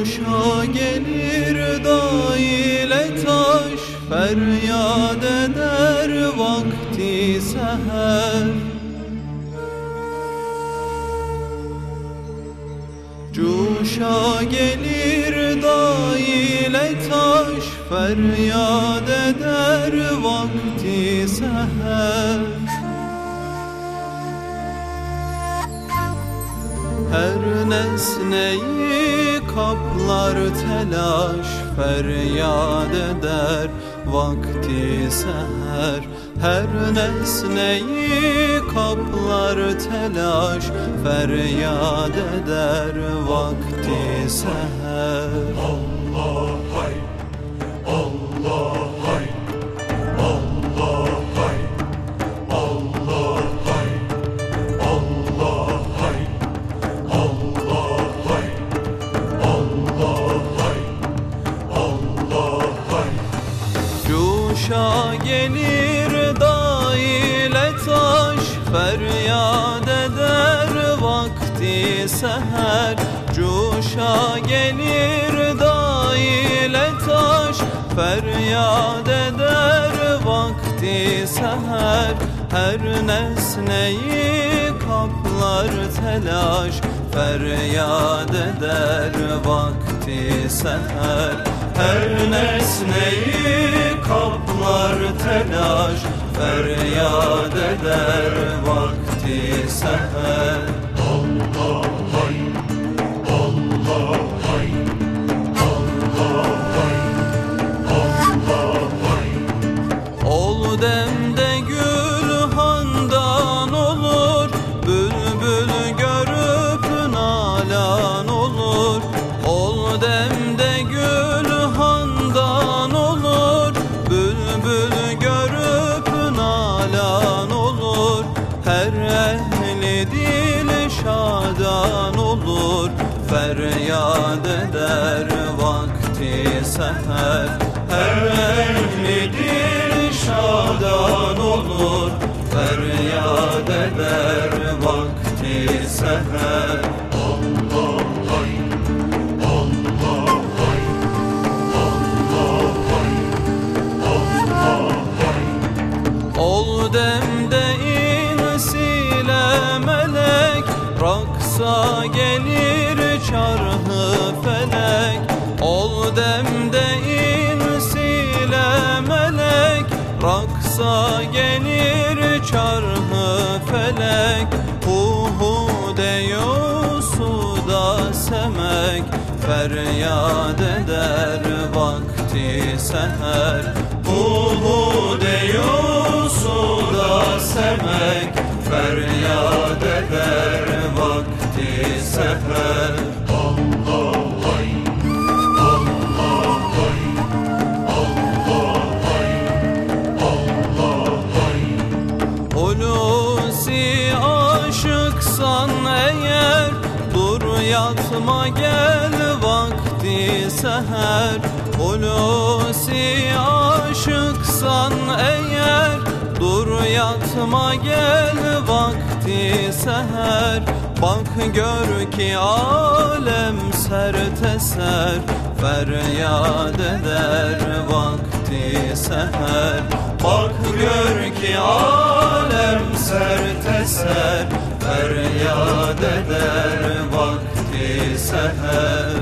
Cuşa gelir da ile taş Feryat eder vakti seher. Cuşa gelir da ile taş Feryat eder vakti seher Her nesneyi kaplar telaş Feryat eder. Vakti seher Her nesneyi kaplar telaş Feryat eder. Vakti seher. Allah hay Allah Gelir da ile taş Feryat eder vakti seher. Cuşa gelir da ile taş Feryat eder vakti seher. Her nesneyi kaplar telaş Feryat eder vakti seher Her nesneyi kaplar telaş Feryat eder vakti seher. Allah hay Allah hay Allah hay Allah hay Ol demde gül handan olur Bülbül görüp nalan olur. Ol demde ehli dil şadan olur. Feryat eder vakti seher. Her ehli Raksa gelir çarhı felek Ol demde insiyle melek. Raksa gelir çarhı felek Hu hu deyo suda semek. Feryat eder vakti seher Hu hu deyo suda semek. Feryat eder Hulusi aşıksan eğer Dur yatma gel vakti seher. Hulusi aşıksan eğer Dur yatma gel vakti seher Bak gör ki alem sert eser. Feryat eder vakti seher Bak gör ki alem sert eser. Feryat eder vakti seher